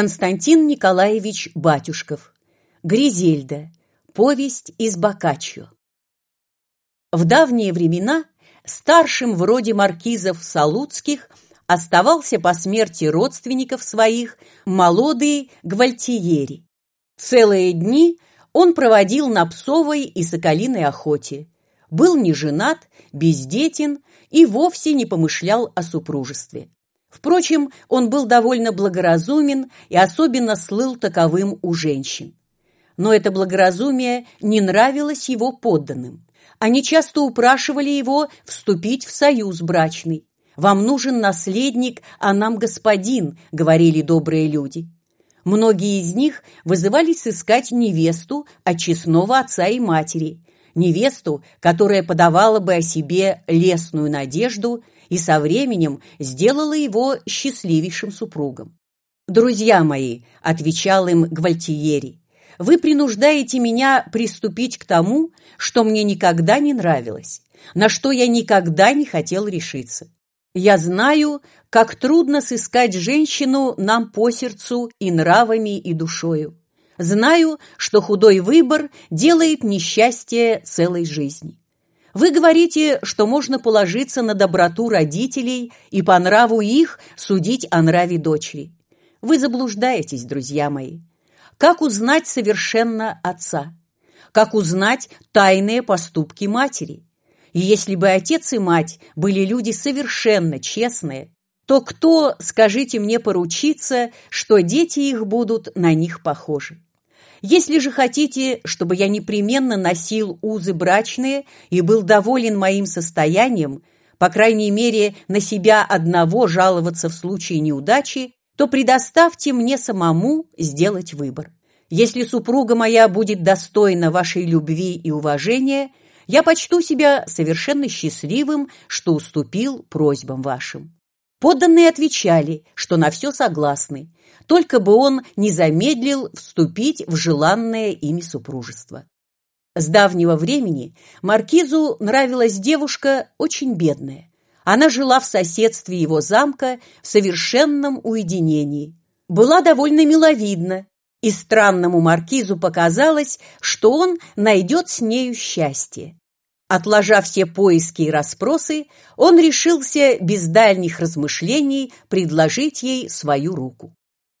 Константин Николаевич Батюшков. Гризельда. Повесть из Боккаччо. В давние времена старшим вроде маркизов Салуцких оставался по смерти родственников своих молодый Гвальтиери. Целые дни он проводил на псовой и соколиной охоте, был не женат, бездетен и вовсе не помышлял о супружестве. Впрочем, он был довольно благоразумен и особенно слыл таковым у женщин. Но это благоразумие не нравилось его подданным. Они часто упрашивали его вступить в союз брачный. «Вам нужен наследник, а нам господин», — говорили добрые люди. Многие из них вызывались искать невесту от честного отца и матери, невесту, которая подавала бы о себе лесную надежду и со временем сделала его счастливейшим супругом. «Друзья мои», — отвечал им Гвальтиери, — «вы принуждаете меня приступить к тому, что мне никогда не нравилось, на что я никогда не хотел решиться. Я знаю, как трудно сыскать женщину нам по сердцу и нравами, и душою. Знаю, что худой выбор делает несчастье целой жизни. Вы говорите, что можно положиться на доброту родителей и по нраву их судить о нраве дочери. Вы заблуждаетесь, друзья мои. Как узнать совершенно отца? Как узнать тайные поступки матери? И если бы отец и мать были люди совершенно честные, то кто, скажите мне, поручится, что дети их будут на них похожи? Если же хотите, чтобы я непременно носил узы брачные и был доволен моим состоянием, по крайней мере, на себя одного жаловаться в случае неудачи, то предоставьте мне самому сделать выбор. Если супруга моя будет достойна вашей любви и уважения, я почту себя совершенно счастливым, что уступил просьбам вашим. Подданные отвечали, что на все согласны, только бы он не замедлил вступить в желанное ими супружество. С давнего времени маркизу нравилась девушка очень бедная. Она жила в соседстве его замка в совершенном уединении. Была довольно миловидна, и странному маркизу показалось, что он найдет с нею счастье. Отложа все поиски и расспросы, он решился без дальних размышлений предложить ей свою руку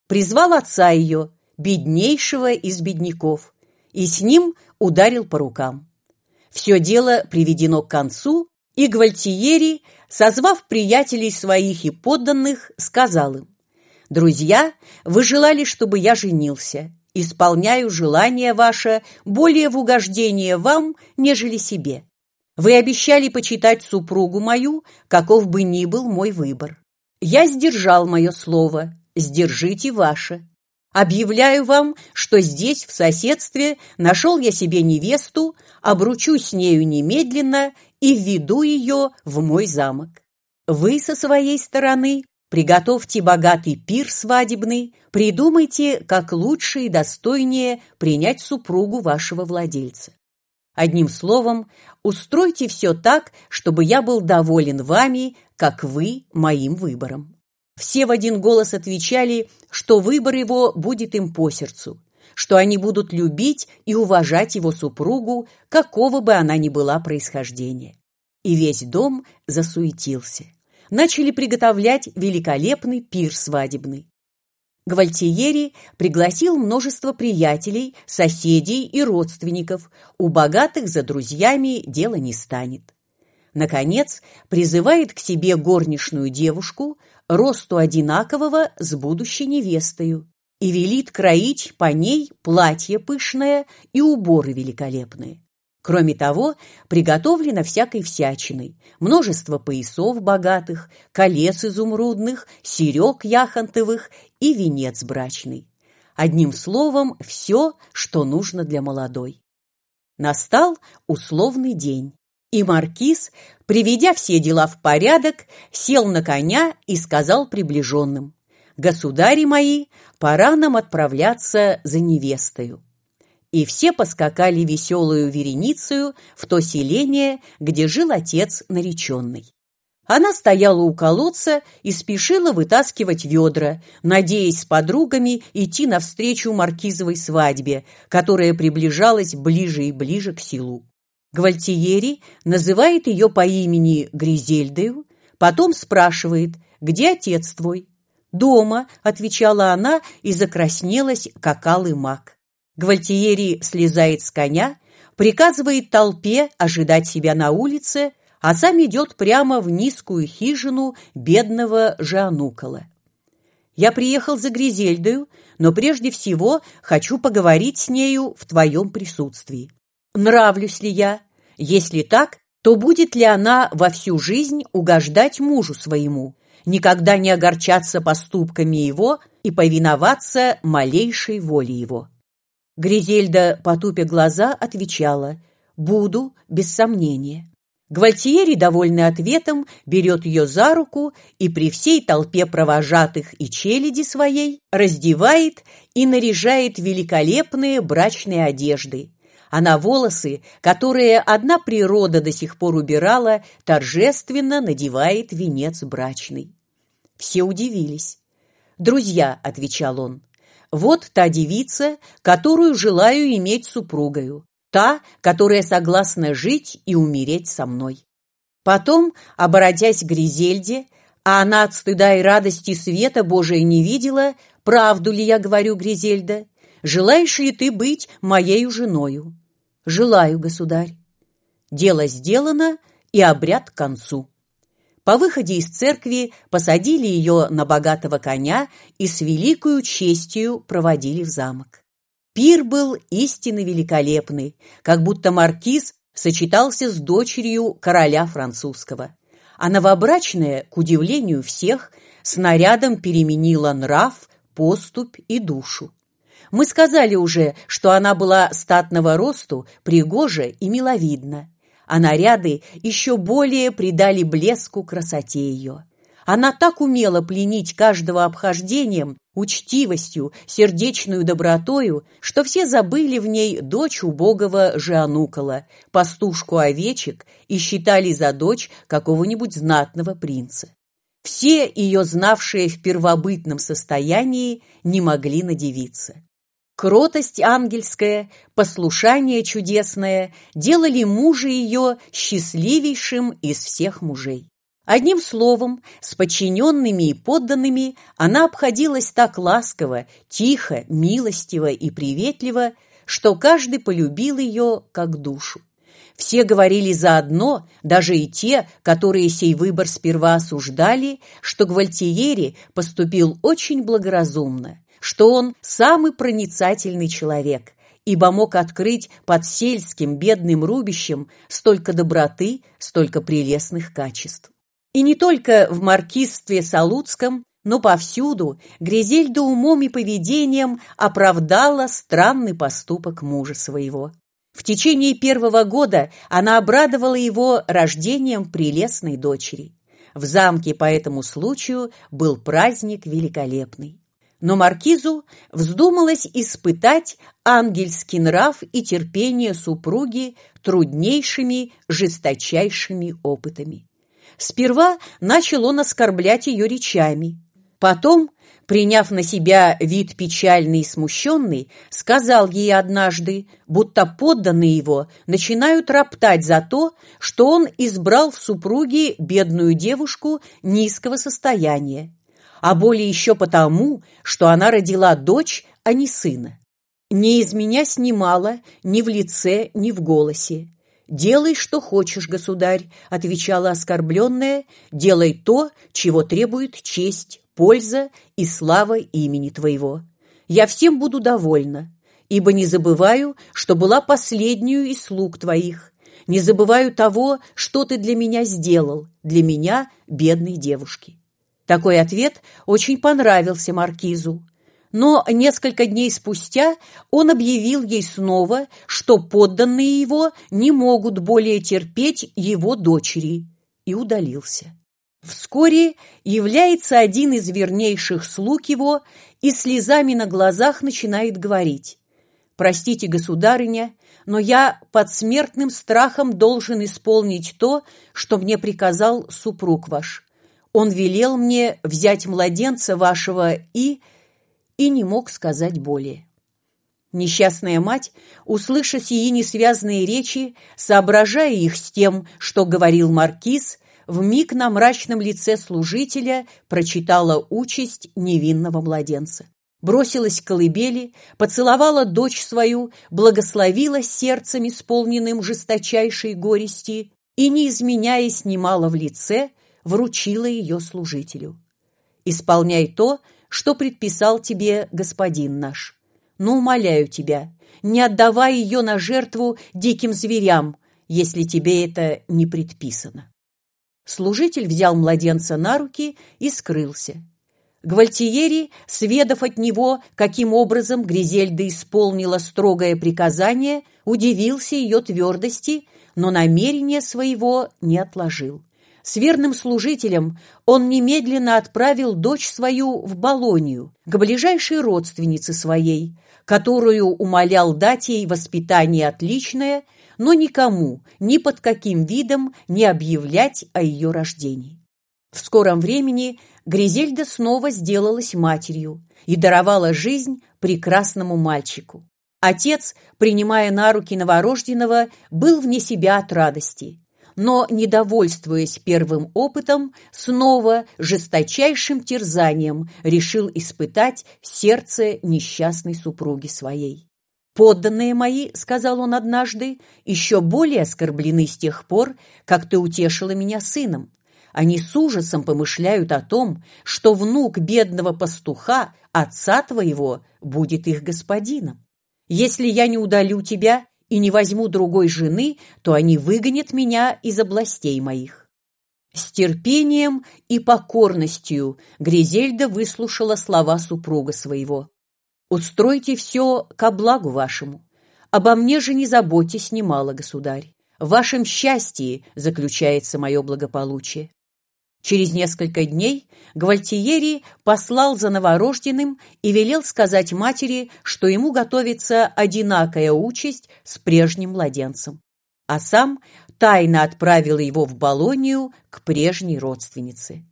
призвал отца ее, беднейшего из бедняков, и с ним ударил по рукам. Все дело приведено к концу, и Гвальтиери, созвав приятелей своих и подданных, сказал им, «Друзья, вы желали, чтобы я женился. Исполняю желание ваше более в угождение вам, нежели себе. Вы обещали почитать супругу мою, каков бы ни был мой выбор. Я сдержал мое слово сдержите ваше. Объявляю вам, что здесь, в соседстве, нашел я себе невесту, обручусь с нею немедленно и введу ее в мой замок. Вы со своей стороны приготовьте богатый пир свадебный, придумайте, как лучше и достойнее принять супругу вашего владельца. Одним словом, устройте все так, чтобы я был доволен вами, как вы моим выбором. Все в один голос отвечали, что выбор его будет им по сердцу, что они будут любить и уважать его супругу, какого бы она ни была происхождения. И весь дом засуетился. Начали приготовлять великолепный пир свадебный. Гвальтиери пригласил множество приятелей, соседей и родственников. У богатых за друзьями дело не станет. Наконец, призывает к себе горничную девушку, росту одинакового с будущей невестою, и велит кроить по ней платье пышное и уборы великолепные. Кроме того, приготовлено всякой всячиной, множество поясов богатых, колец изумрудных, серег яхонтовых и венец брачный. Одним словом, все, что нужно для молодой. Настал условный день. И маркиз, приведя все дела в порядок, сел на коня и сказал приближенным, «Государи мои, пора нам отправляться за невестою». И все поскакали веселую вереницею в то селение, где жил отец нареченный. Она стояла у колодца и спешила вытаскивать ведра, надеясь с подругами идти навстречу маркизовой свадьбе, которая приближалась ближе и ближе к селу. Гвальтиери называет ее по имени Гризельдою, потом спрашивает, где отец твой? «Дома», — отвечала она и закраснелась, как алый мак. Гвальтиери слезает с коня, приказывает толпе ожидать себя на улице, а сам идет прямо в низкую хижину бедного Жанукола. «Я приехал за Гризельдою, но прежде всего хочу поговорить с нею в твоем присутствии. Нравлюсь ли я? Если так, то будет ли она во всю жизнь угождать мужу своему, никогда не огорчаться поступками его и повиноваться малейшей воле его?» Гризельда, потупя глаза, отвечала «Буду, без сомнения». Гвальтиери, довольный ответом, берет ее за руку и при всей толпе провожатых и челяди своей раздевает и наряжает великолепные брачные одежды. А на волосы, которые одна природа до сих пор убирала, торжественно надевает венец брачный. Все удивились. «Друзья», — отвечал он, — «вот та девица, которую желаю иметь супругою та, которая согласна жить и умереть со мной. Потом, оборотясь к Гризельде, а она от стыда и радости света Божия не видела, правду ли я говорю, Гризельда, желаешь ли ты быть моею женою? Желаю, государь. Дело сделано, и обряд к концу. По выходе из церкви посадили ее на богатого коня и с великою честью проводили в замок. Пир был истинно великолепный, как будто маркиз сочетался с дочерью короля французского. А новобрачная, к удивлению всех, снарядом переменила нрав, поступь и душу. Мы сказали уже, что она была статного росту, пригожа и миловидна, а наряды еще более придали блеску красоте ее. Она так умела пленить каждого обхождением, учтивостью, сердечную добротою, что все забыли в ней дочь убогого Жианукола, пастушку овечек и считали за дочь какого-нибудь знатного принца. Все ее, знавшие в первобытном состоянии, не могли надевиться. Кротость ангельская, послушание чудесное делали мужа ее счастливейшим из всех мужей. Одним словом, с подчиненными и подданными она обходилась так ласково, тихо, милостиво и приветливо, что каждый полюбил ее как душу. Все говорили заодно, даже и те, которые сей выбор сперва осуждали, что Гвальтиери поступил очень благоразумно, что он самый проницательный человек, ибо мог открыть под сельским бедным рубищем столько доброты, столько прелестных качеств. И не только в маркизстве Салуцком, но повсюду Гризельда умом и поведением оправдала странный поступок мужа своего. В течение первого года она обрадовала его рождением прелестной дочери. В замке по этому случаю был праздник великолепный. Но маркизу вздумалось испытать ангельский нрав и терпение супруги труднейшими, жесточайшими опытами. Сперва начал он оскорблять ее речами. Потом, приняв на себя вид печальный и смущенный, сказал ей однажды, будто подданные его начинают роптать за то, что он избрал в супруге бедную девушку низкого состояния, а более еще потому, что она родила дочь, а не сына. Не из меня снимала ни в лице, ни в голосе. «Делай, что хочешь, государь», — отвечала оскорбленная, «делай то, чего требует честь, польза и слава имени твоего. Я всем буду довольна, ибо не забываю, что была последнюю из слуг твоих, не забываю того, что ты для меня сделал, для меня, бедной девушки». Такой ответ очень понравился маркизу но несколько дней спустя он объявил ей снова, что подданные его не могут более терпеть его дочери, и удалился. Вскоре является один из вернейших слуг его и слезами на глазах начинает говорить Простите, государыня, но я под смертным страхом должен исполнить то, что мне приказал супруг ваш. Он велел мне взять младенца вашего и... и не мог сказать более. Несчастная мать, услыша сии несвязные речи, соображая их с тем, что говорил маркиз, вмиг на мрачном лице служителя прочитала участь невинного младенца бросилась к колыбели, поцеловала дочь свою, благословила сердцем, исполненным жесточайшей горести, и, не изменяя, снимала в лице, вручила ее служителю. «Исполняй то, что предписал тебе господин наш. Но умоляю тебя, не отдавай ее на жертву диким зверям, если тебе это не предписано». Служитель взял младенца на руки и скрылся. Гвальтиери, сведав от него, каким образом Гризельда исполнила строгое приказание, удивился ее твердости, но намерения своего не отложил. С верным служителем он немедленно отправил дочь свою в Болонию, к ближайшей родственнице своей, которую умолял дать ей воспитание отличное, но никому, ни под каким видом не объявлять о ее рождении. В скором времени Гризельда снова сделалась матерью и даровала жизнь прекрасному мальчику. Отец, принимая на руки новорожденного, был вне себя от радости, но, недовольствуясь первым опытом, снова жесточайшим терзанием решил испытать сердце несчастной супруги своей. «Подданные мои, — сказал он однажды, — еще более оскорблены с тех пор, как ты утешила меня сыном. Они с ужасом помышляют о том, что внук бедного пастуха, отца твоего, будет их господином. Если я не удалю тебя и не возьму другой жены, то они выгонят меня из областей моих». С терпением и покорностью Гризельда выслушала слова супруга своего. «Устройте все ко благу вашему. Обо мне же не заботьтесь немало, государь. В вашем счастье заключается мое благополучие. Через несколько дней Гвальтиери послал за новорожденным и велел сказать матери, что ему готовится одинакая участь с прежним младенцем, а сам тайно отправил его в Болонию к прежней родственнице.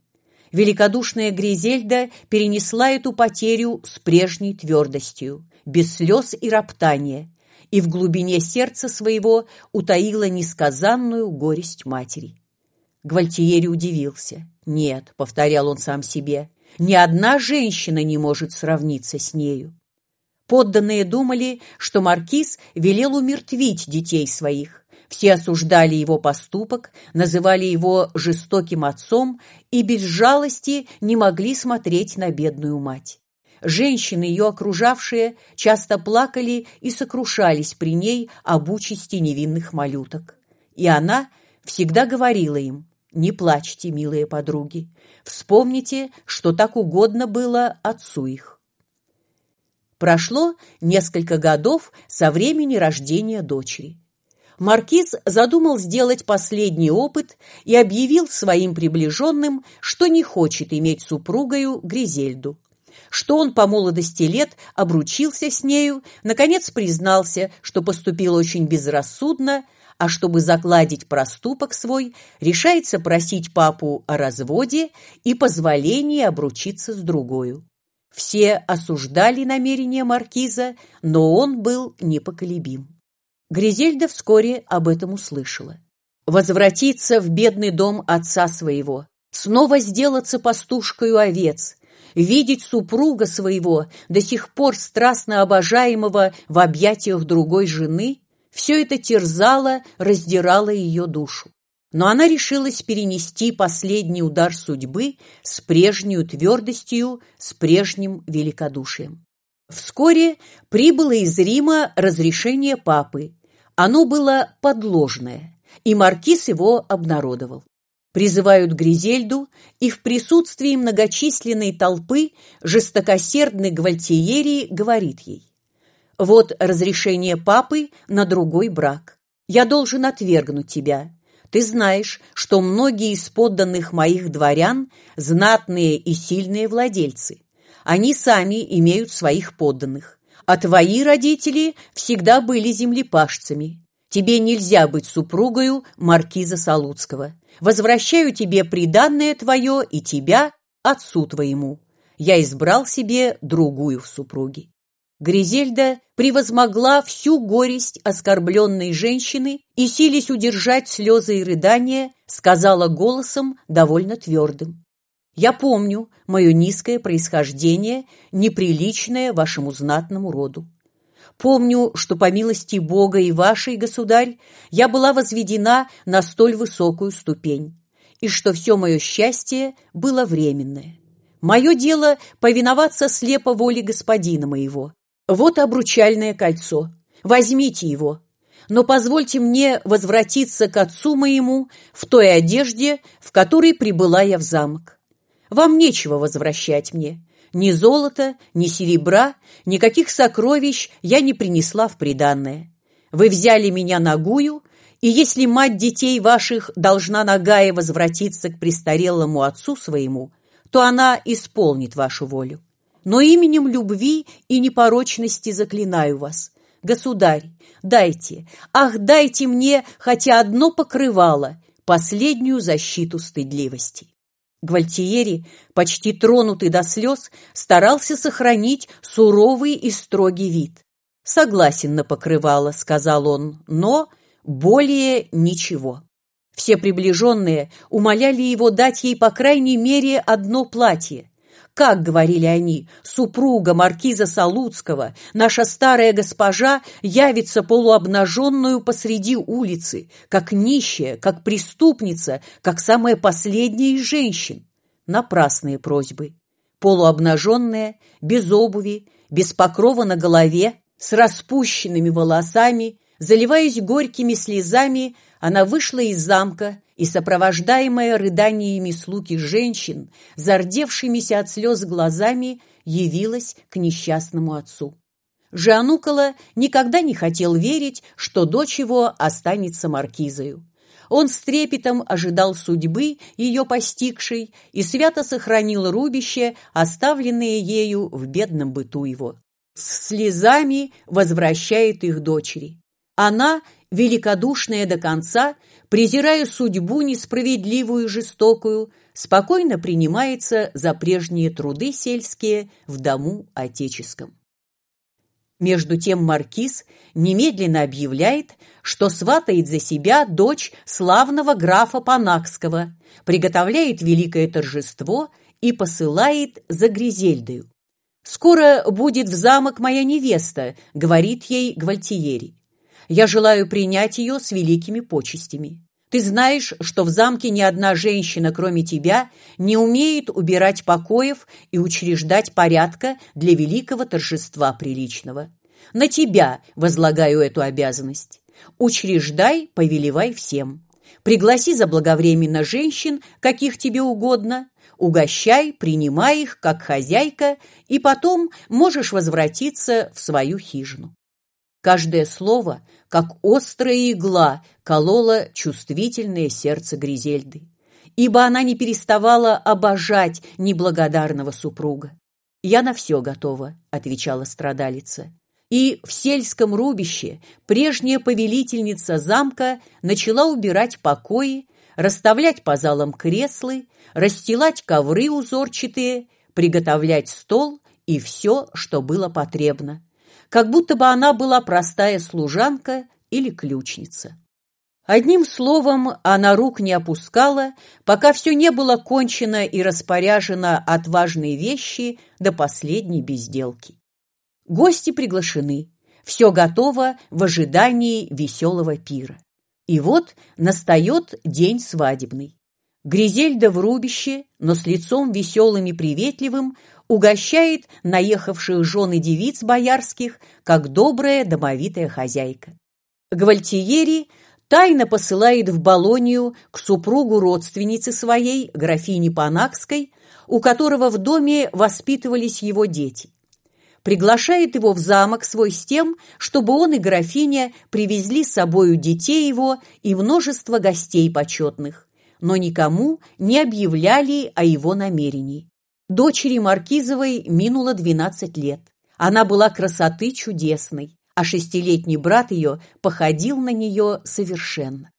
Великодушная Гризельда перенесла эту потерю с прежней твердостью, без слез и роптания, и в глубине сердца своего утаила несказанную горесть матери. Гвальтиери удивился. «Нет», — повторял он сам себе, — «ни одна женщина не может сравниться с нею». Подданные думали, что маркиз велел умертвить детей своих. Все осуждали его поступок, называли его жестоким отцом и без жалости не могли смотреть на бедную мать. Женщины, ее окружавшие, часто плакали и сокрушались при ней об участи невинных малюток. И она всегда говорила им, не плачьте, милые подруги. Вспомните, что так угодно было отцу их. Прошло несколько годов со времени рождения дочери. Маркиз задумал сделать последний опыт и объявил своим приближенным, что не хочет иметь супругою Гризельду, что он по молодости лет обручился с нею, наконец признался, что поступил очень безрассудно, а чтобы закладить проступок свой, решается просить папу о разводе и позволении обручиться с другою. Все осуждали намерение маркиза, но он был непоколебим. Гризельда вскоре об этом услышала. Возвратиться в бедный дом отца своего, снова сделаться пастушкою овец, видеть супруга своего, до сих пор страстно обожаемого в объятиях другой жены, все это терзало, раздирало ее душу. Но она решилась перенести последний удар судьбы с прежней твердостью, с прежним великодушием. Вскоре прибыло из Рима разрешение папы. Оно было подложное, и маркиз его обнародовал. Призывают Гризельду, и в присутствии многочисленной толпы жестокосердный Гвальтиери говорит ей вот разрешение папы на другой брак. Я должен отвергнуть тебя. Ты знаешь, что многие из подданных моих дворян – знатные и сильные владельцы. Они сами имеют своих подданных. а твои родители всегда были землепашцами. Тебе нельзя быть супругою маркиза Салуцкого. Возвращаю тебе приданное твое и тебя отцу твоему. Я избрал себе другую в супруге. Гризельда превозмогла всю горесть оскорбленной женщины и, сились удержать слезы и рыдания, сказала голосом довольно твердым. «Я помню мое низкое происхождение, неприличное вашему знатному роду. Помню, что по милости Бога и вашей, государь, я была возведена на столь высокую ступень, и что все мое счастье было временное. Мое дело повиноваться слепо воле господина моего. Вот обручальное кольцо. Возьмите его. Но позвольте мне возвратиться к отцу моему в той одежде, в которой прибыла я в замок. Вам нечего возвращать мне. Ни золота, ни серебра, никаких сокровищ я не принесла в приданное. Вы взяли меня нагую, и если мать детей ваших должна нагая возвратиться к престарелому отцу своему, то она исполнит вашу волю. Но именем любви и непорочности заклинаю вас, государь, дайте, ах, дайте мне хотя одно покрывало, последнюю защиту стыдливости. Гвальтиери, почти тронутый до слез, старался сохранить суровый и строгий вид. «Согласен на покрывало», — сказал он, — «но более ничего». Все приближенные умоляли его дать ей по крайней мере одно платье. Как, говорили они, супруга маркиза Салуцкого, наша старая госпожа, явится полуобнаженную посреди улицы, как нищая, как преступница, как самая последняя из женщин. Напрасные просьбы. Полуобнаженная, без обуви, без покрова на голове, с распущенными волосами, заливаясь горькими слезами, она вышла из замка и, сопровождаемая рыданиями слуги женщин, зардевшимися от слез глазами, явилась к несчастному отцу. Жанукола никогда не хотел верить, что дочь его останется маркизою. Он с трепетом ожидал судьбы, ее постигшей, и свято сохранил рубище, оставленное ею в бедном быту его. С слезами возвращает их дочери. Она, великодушная до конца, презирая судьбу несправедливую и жестокую, спокойно принимается за прежние труды сельские в дому отеческом. Между тем маркиз немедленно объявляет, что сватает за себя дочь славного графа Панакского, приготовляет великое торжество и посылает за Гризельдою. «Скоро будет в замок моя невеста», — говорит ей Гвальтиери. Я желаю принять ее с великими почестями. Ты знаешь, что в замке ни одна женщина, кроме тебя, не умеет убирать покоев и учреждать порядка для великого торжества приличного. На тебя возлагаю эту обязанность. Учреждай, повелевай всем. Пригласи заблаговременно женщин, каких тебе угодно, угощай, принимай их, как хозяйка, и потом можешь возвратиться в свою хижину. Каждое слово, как острая игла, кололо чувствительное сердце Гризельды, ибо она не переставала обожать неблагодарного супруга. «Я на все готова», — отвечала страдалица. И в сельском рубище прежняя повелительница замка начала убирать покои, расставлять по залам креслы, расстилать ковры узорчатые, приготовлять стол и все, что было потребно как будто бы она была простая служанка или ключница. Одним словом, она рук не опускала, пока все не было кончено и распоряжено от важной вещи до последней безделки. Гости приглашены, все готово в ожидании веселого пира. И вот настает день свадебный. Гризельда в рубище, но с лицом веселым и приветливым, угощает наехавших жен и девиц боярских, как добрая домовитая хозяйка. Гвальтиери тайно посылает в Болонию к супругу родственницы своей, графини Панакской, у которого в доме воспитывались его дети. Приглашает его в замок свой с тем, чтобы он и графиня привезли с собою детей его и множество гостей почетных, но никому не объявляли о его намерении. Дочери Маркизовой минуло 12 лет. Она была красоты чудесной, а шестилетний брат ее походил на нее совершенно.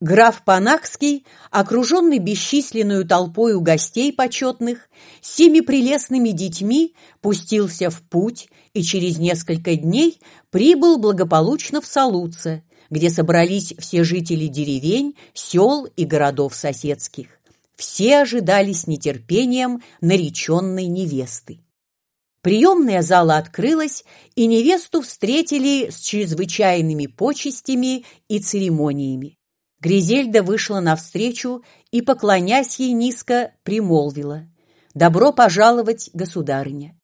Граф Панахский, окруженный бесчисленную толпою гостей почетных, с семи прелестными детьми пустился в путь и через несколько дней прибыл благополучно в Салуце, где собрались все жители деревень, сел и городов соседских. Все ожидали с нетерпением нареченной невесты. Приемная зала открылась, и невесту встретили с чрезвычайными почестями и церемониями. Гризельда вышла навстречу и, поклонясь ей низко, примолвила «Добро пожаловать, государыня!»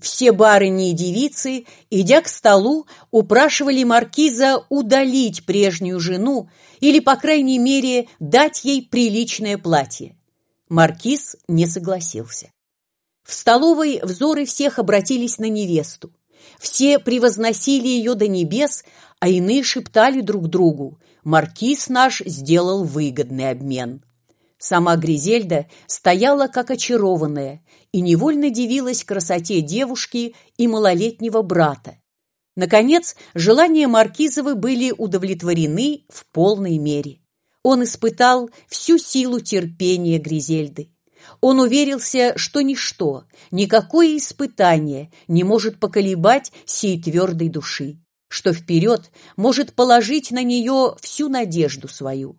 Все барыни и девицы, идя к столу, упрашивали маркиза удалить прежнюю жену или, по крайней мере, дать ей приличное платье. Маркиз не согласился. В столовой взоры всех обратились на невесту. Все превозносили ее до небес, а иные шептали друг другу «Маркиз наш сделал выгодный обмен». Сама Гризельда стояла как очарованная и невольно дивилась красоте девушки и малолетнего брата. Наконец, желания Маркизовы были удовлетворены в полной мере. Он испытал всю силу терпения Гризельды. Он уверился, что ничто, никакое испытание не может поколебать сей твердой души, что вперед может положить на нее всю надежду свою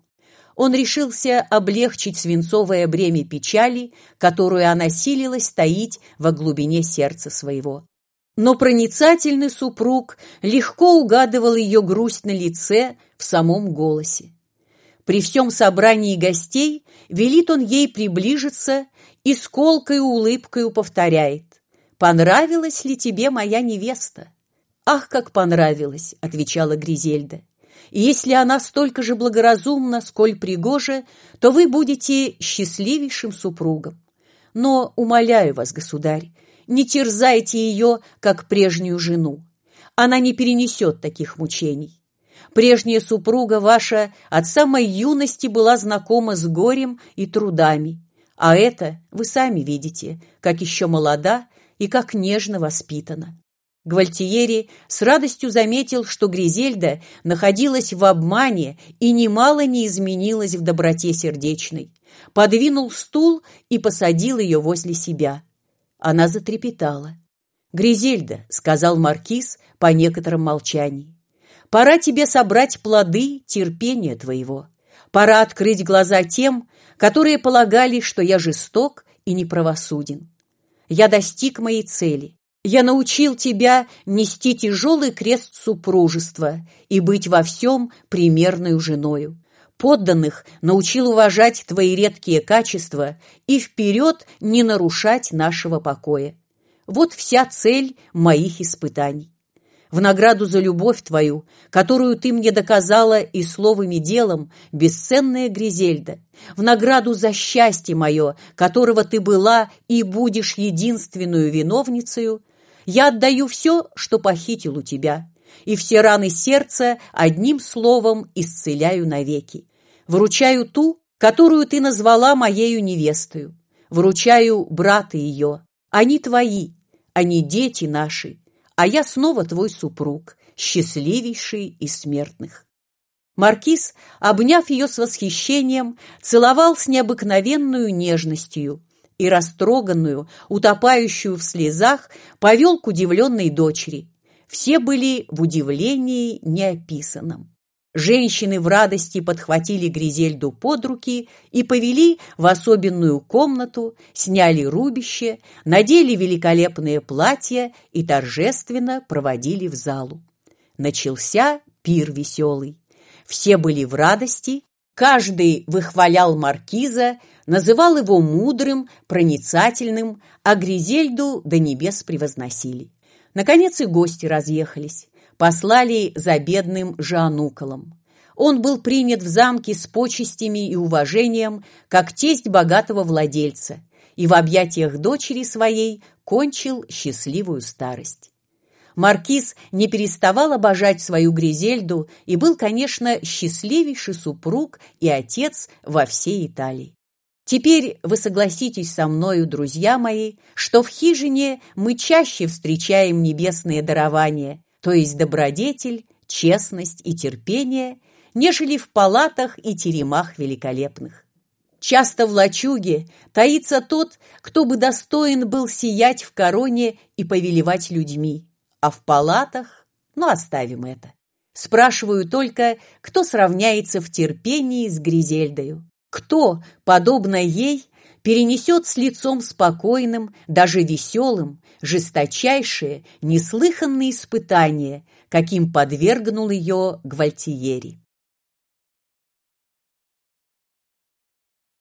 он решился облегчить свинцовое бремя печали, которую она силилась таить во глубине сердца своего. Но проницательный супруг легко угадывал ее грусть на лице, в самом голосе. При всем собрании гостей велит он ей приближиться и с колкой улыбкой повторяет «Понравилась ли тебе моя невеста?» «Ах, как понравилась!» — отвечала Гризельда. И если она столько же благоразумна, сколь пригожа, то вы будете счастливейшим супругом. Но, умоляю вас, государь, не терзайте ее, как прежнюю жену. Она не перенесет таких мучений. Прежняя супруга ваша от самой юности была знакома с горем и трудами, а это вы сами видите, как еще молода и как нежно воспитана. Гвальтиери с радостью заметил, что Гризельда находилась в обмане и немало не изменилась в доброте сердечной. Подвинул стул и посадил ее возле себя. Она затрепетала. «Гризельда», — сказал маркиз по некотором молчании, — «пора тебе собрать плоды терпения твоего. Пора открыть глаза тем, которые полагали, что я жесток и неправосуден. Я достиг моей цели. Я научил тебя нести тяжелый крест супружества и быть во всем примерной женою. Подданных научил уважать твои редкие качества и вперед не нарушать нашего покоя. Вот вся цель моих испытаний. В награду за любовь твою, которую ты мне доказала и словом, и делом, бесценная Гризельда, в награду за счастье мое, которого ты была и будешь единственную виновницею, я отдаю все, что похитил у тебя, и все раны сердца одним словом исцеляю навеки. Вручаю ту, которую ты назвала моею невестою. Вручаю брата ее. Они твои, они дети наши, а я снова твой супруг, счастливейший из смертных. Маркиз, обняв ее с восхищением, целовал с необыкновенную нежностью, и растроганную, утопающую в слезах, повел к удивленной дочери. Все были в удивлении неописанном. Женщины в радости подхватили Гризельду под руки и повели в особенную комнату, сняли рубище, надели великолепные платья и торжественно проводили в залу. Начался пир веселый. Все были в радости, каждый выхвалял маркиза, называл его мудрым, проницательным, а Гризельду до небес превозносили. Наконец и гости разъехались, послали за бедным Жануколом. Он был принят в замке с почестями и уважением, как тесть богатого владельца, и в объятиях дочери своей кончил счастливую старость. Маркиз не переставал обожать свою Гризельду и был, конечно, счастливейший супруг и отец во всей Италии. Теперь вы согласитесь со мною, друзья мои, что в хижине мы чаще встречаем небесные дарования, то есть добродетель, честность и терпение, нежели в палатах и теремах великолепных. Часто в лачуге таится тот, кто бы достоин был сиять в короне и повелевать людьми, а в палатах, ну оставим это. Спрашиваю только, кто сравняется в терпении с Гризельдою. Кто, подобно ей, перенесет с лицом спокойным, даже веселым, жесточайшие, неслыханные испытания, каким подвергнул ее Гвальтиери.